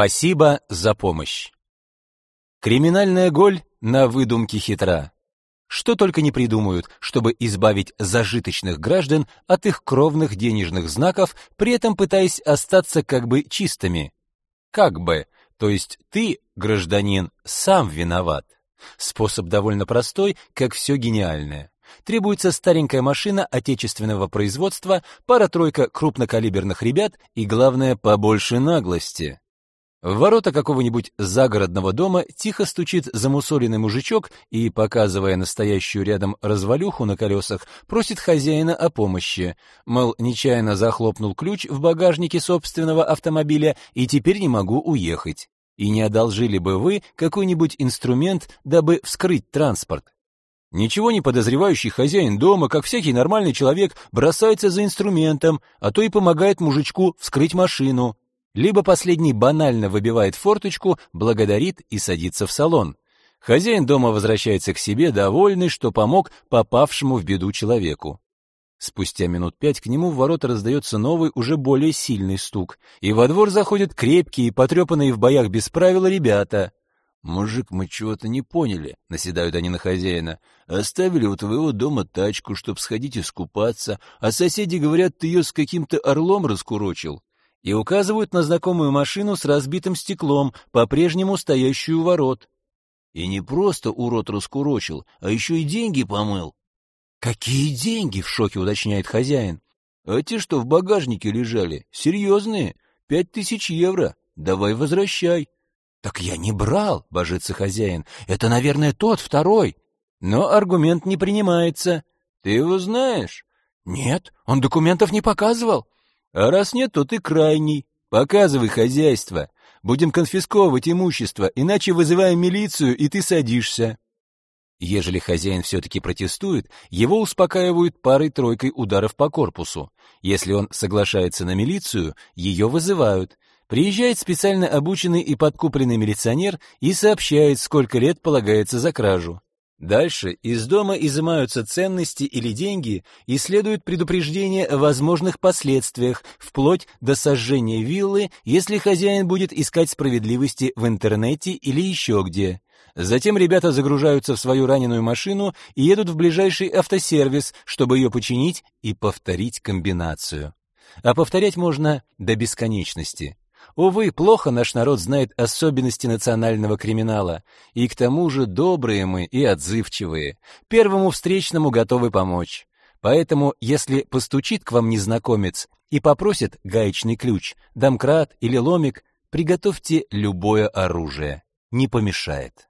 Спасибо за помощь. Криминальная голь на выдумке хитра. Что только не придумают, чтобы избавить зажиточных граждан от их кровных денежных знаков, при этом пытаясь остаться как бы чистыми. Как бы, то есть ты, гражданин, сам виноват. Способ довольно простой, как все гениальное. Требуется старенькая машина отечественного производства, пара-тройка крупнокалиберных ребят и, главное, побольше наглости. В ворота какого-нибудь загородного дома тихо стучит замусоленный мужичок и, показывая настоящую рядом развалюху на колесах, просит хозяина о помощи. Мол, нечаянно захлопнул ключ в багажнике собственного автомобиля и теперь не могу уехать. И не одолжили бы вы какой-нибудь инструмент, дабы вскрыть транспорт? Ничего не подозревающий хозяин дома, как всякий нормальный человек, бросается за инструментом, а то и помогает мужичку вскрыть машину либо последний банально выбивает форточку, благодарит и садится в салон. Хозяин дома возвращается к себе, довольный, что помог попавшему в беду человеку. Спустя минут пять к нему в ворота раздается новый, уже более сильный стук, и во двор заходят крепкие, потрепанные в боях без правила ребята. «Мужик, мы чего-то не поняли», — наседают они на хозяина. «Оставили у твоего дома тачку, чтоб сходить искупаться, а соседи говорят, ты ее с каким-то орлом раскурочил и указывают на знакомую машину с разбитым стеклом, по-прежнему стоящую у ворот. И не просто урод раскурочил, а еще и деньги помыл. «Какие деньги?» — в шоке уточняет хозяин. «А те, что в багажнике лежали, серьезные, пять тысяч евро, давай возвращай». «Так я не брал», — божится хозяин, — «это, наверное, тот, второй». Но аргумент не принимается. «Ты его знаешь?» «Нет, он документов не показывал». А раз нет, то ты крайний. Показывай хозяйство. Будем конфисковывать имущество, иначе вызываем милицию, и ты садишься. Ежели хозяин все-таки протестует, его успокаивают парой-тройкой ударов по корпусу. Если он соглашается на милицию, ее вызывают. Приезжает специально обученный и подкупленный милиционер и сообщает, сколько лет полагается за кражу. Дальше из дома изымаются ценности или деньги и следует предупреждение о возможных последствиях, вплоть до сожжения виллы, если хозяин будет искать справедливости в интернете или еще где. Затем ребята загружаются в свою раненую машину и едут в ближайший автосервис, чтобы ее починить и повторить комбинацию. А повторять можно до бесконечности. Увы, плохо наш народ знает особенности национального криминала, и к тому же добрые мы и отзывчивые, первому встречному готовы помочь. Поэтому, если постучит к вам незнакомец и попросит гаечный ключ, домкрат или ломик, приготовьте любое оружие, не помешает.